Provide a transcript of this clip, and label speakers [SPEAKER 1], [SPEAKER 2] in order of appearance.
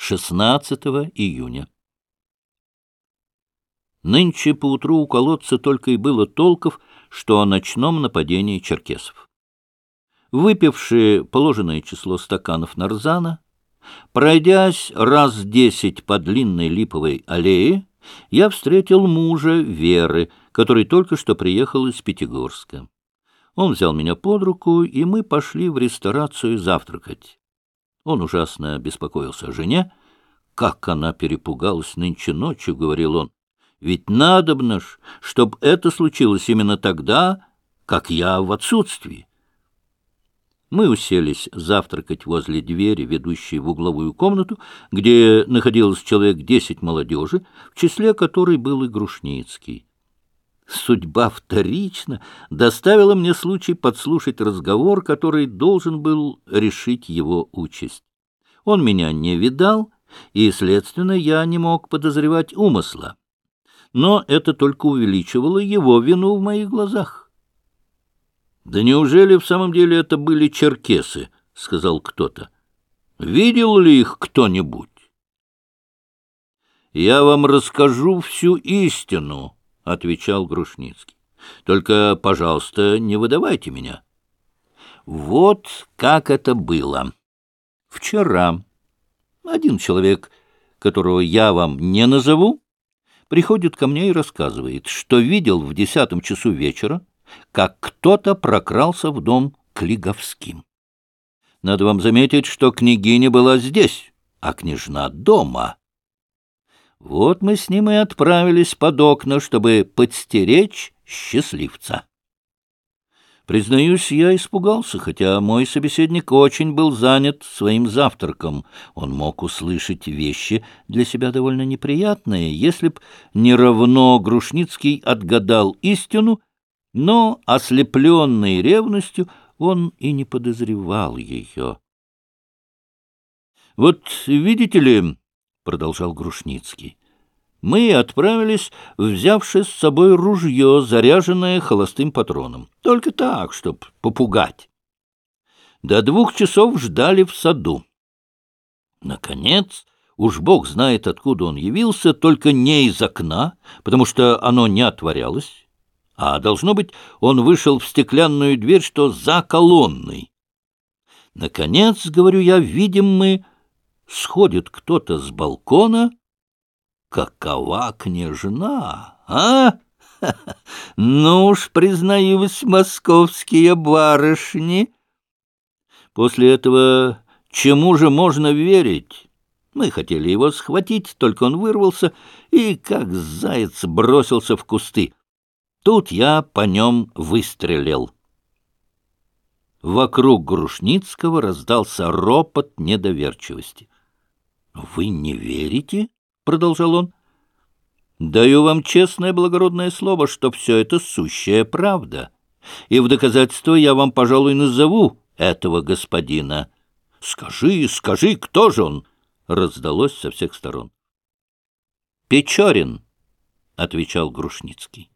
[SPEAKER 1] 16 июня. Нынче поутру у колодца только и было толков, что о ночном нападении черкесов. Выпившие положенное число стаканов нарзана, пройдясь раз десять по длинной липовой аллее, я встретил мужа Веры, который только что приехал из Пятигорска. Он взял меня под руку, и мы пошли в ресторацию завтракать. Он ужасно беспокоился о жене. «Как она перепугалась нынче ночью», — говорил он. «Ведь надобно ж, чтоб это случилось именно тогда, как я в отсутствии». Мы уселись завтракать возле двери, ведущей в угловую комнату, где находилось человек десять молодежи, в числе которой был и Грушницкий. Судьба вторично доставила мне случай подслушать разговор, который должен был решить его участь. Он меня не видал, и, следственно, я не мог подозревать умысла. Но это только увеличивало его вину в моих глазах. «Да неужели в самом деле это были черкесы?» — сказал кто-то. «Видел ли их кто-нибудь?» «Я вам расскажу всю истину», — отвечал Грушницкий. «Только, пожалуйста, не выдавайте меня». Вот как это было. Вчера один человек, которого я вам не назову, приходит ко мне и рассказывает, что видел в десятом часу вечера, как кто-то прокрался в дом к Лиговским. Надо вам заметить, что княгиня была здесь, а княжна дома. Вот мы с ним и отправились под окна, чтобы подстеречь счастливца. Признаюсь, я испугался, хотя мой собеседник очень был занят своим завтраком. Он мог услышать вещи для себя довольно неприятные, если б не Грушницкий отгадал истину, но, ослепленный ревностью, он и не подозревал ее. «Вот видите ли», — продолжал Грушницкий, мы отправились, взявши с собой ружье, заряженное холостым патроном. Только так, чтоб попугать. До двух часов ждали в саду. Наконец, уж бог знает, откуда он явился, только не из окна, потому что оно не отворялось, а, должно быть, он вышел в стеклянную дверь, что за колонной. Наконец, говорю я, видим мы, сходит кто-то с балкона — Какова княжна, а? Ну уж, признаюсь, московские барышни. После этого чему же можно верить? Мы хотели его схватить, только он вырвался и, как заяц, бросился в кусты. Тут я по нем выстрелил. Вокруг Грушницкого раздался ропот недоверчивости. — Вы не верите? продолжал он. «Даю вам честное благородное слово, что все это сущая правда. И в доказательство я вам, пожалуй, назову этого господина. Скажи, скажи, кто же он?» раздалось со всех сторон. «Печорин», — отвечал Грушницкий.